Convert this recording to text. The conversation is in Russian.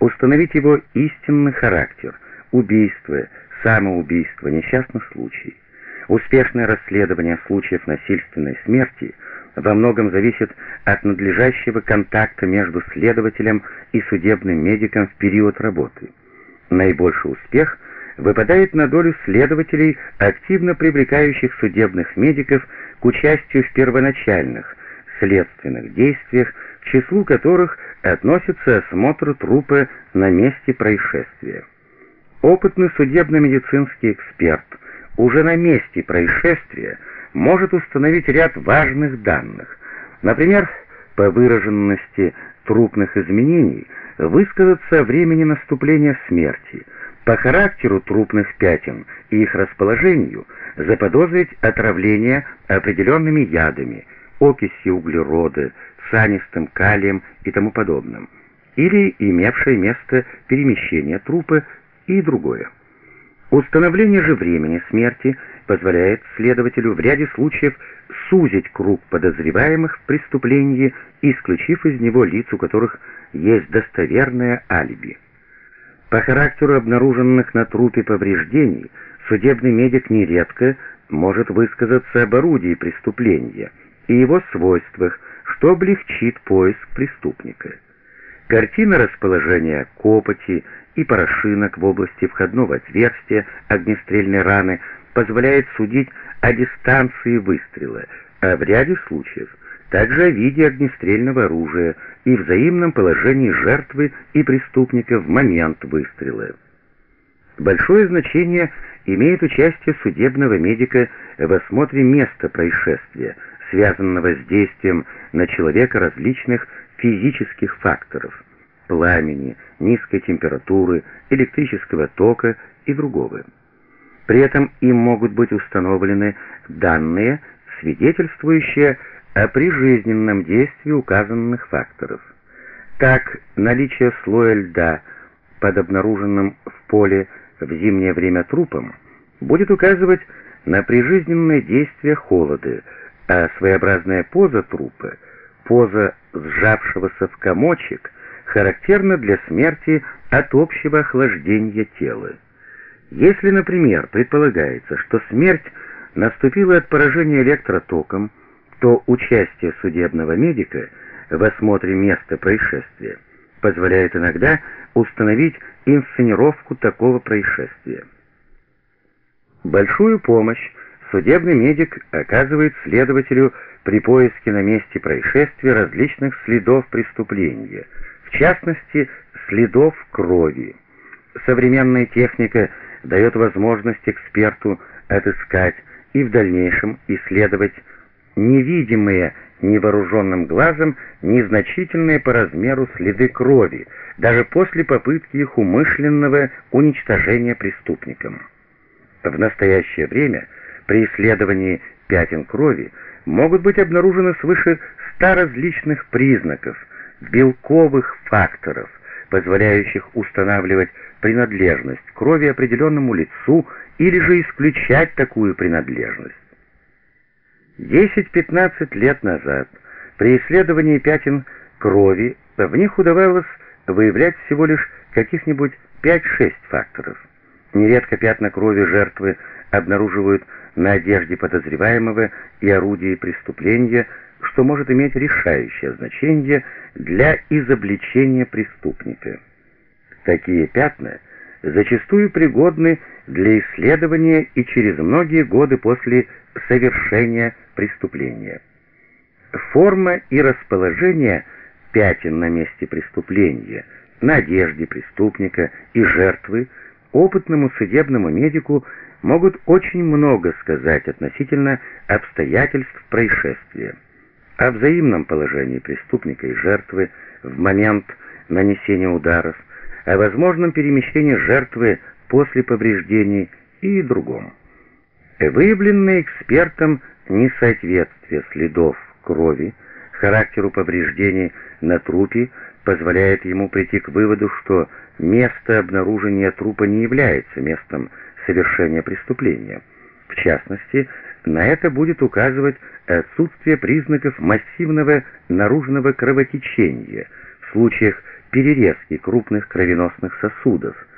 установить его истинный характер, убийство, самоубийство, несчастный случай. Успешное расследование случаев насильственной смерти во многом зависит от надлежащего контакта между следователем и судебным медиком в период работы. Наибольший успех выпадает на долю следователей, активно привлекающих судебных медиков к участию в первоначальных следственных действиях, к числу которых относится осмотр трупа на месте происшествия. Опытный судебно-медицинский эксперт уже на месте происшествия может установить ряд важных данных. Например, по выраженности трупных изменений высказаться о времени наступления смерти, по характеру трупных пятен и их расположению заподозрить отравление определенными ядами, окисью углерода, цианистым калием и тому подобным, или имевшее место перемещение трупа и другое. Установление же времени смерти позволяет следователю в ряде случаев сузить круг подозреваемых в преступлении, исключив из него лиц, у которых есть достоверное алиби. По характеру обнаруженных на трупе повреждений судебный медик нередко может высказаться об орудии преступления и его свойствах, что облегчит поиск преступника. Картина расположения копоти и порошинок в области входного отверстия огнестрельной раны позволяет судить о дистанции выстрела, а в ряде случаев также о виде огнестрельного оружия и взаимном положении жертвы и преступника в момент выстрела. Большое значение имеет участие судебного медика в осмотре места происшествия, связанного с действием на человека различных физических факторов – пламени, низкой температуры, электрического тока и другого. При этом им могут быть установлены данные, свидетельствующие о прижизненном действии указанных факторов. Так, наличие слоя льда под обнаруженным в поле в зимнее время трупом будет указывать на прижизненное действие холода, а своеобразная поза трупа, поза сжавшегося в комочек, характерна для смерти от общего охлаждения тела. Если, например, предполагается, что смерть наступила от поражения электротоком, то участие судебного медика в осмотре места происшествия позволяет иногда установить инсценировку такого происшествия. Большую помощь судебный медик оказывает следователю при поиске на месте происшествия различных следов преступления, в частности, следов крови. Современная техника дает возможность эксперту отыскать и в дальнейшем исследовать невидимые невооруженным глазом незначительные по размеру следы крови, даже после попытки их умышленного уничтожения преступником. В настоящее время при исследовании пятен крови могут быть обнаружены свыше ста различных признаков, белковых факторов, позволяющих устанавливать принадлежность крови определенному лицу или же исключать такую принадлежность. 10-15 лет назад при исследовании пятен крови в них удавалось выявлять всего лишь каких-нибудь 5-6 факторов. Нередко пятна крови жертвы обнаруживают на одежде подозреваемого и орудии преступления, что может иметь решающее значение для изобличения преступника. Такие пятна зачастую пригодны для исследования и через многие годы после совершения преступления. Форма и расположение пятен на месте преступления, на одежде преступника и жертвы опытному судебному медику могут очень много сказать относительно обстоятельств происшествия, о взаимном положении преступника и жертвы в момент нанесения ударов, о возможном перемещении жертвы после повреждений и другом. Выявленное экспертом несоответствие следов крови характеру повреждений на трупе позволяет ему прийти к выводу, что место обнаружения трупа не является местом совершения преступления. В частности, на это будет указывать отсутствие признаков массивного наружного кровотечения в случаях перерезки крупных кровеносных сосудов –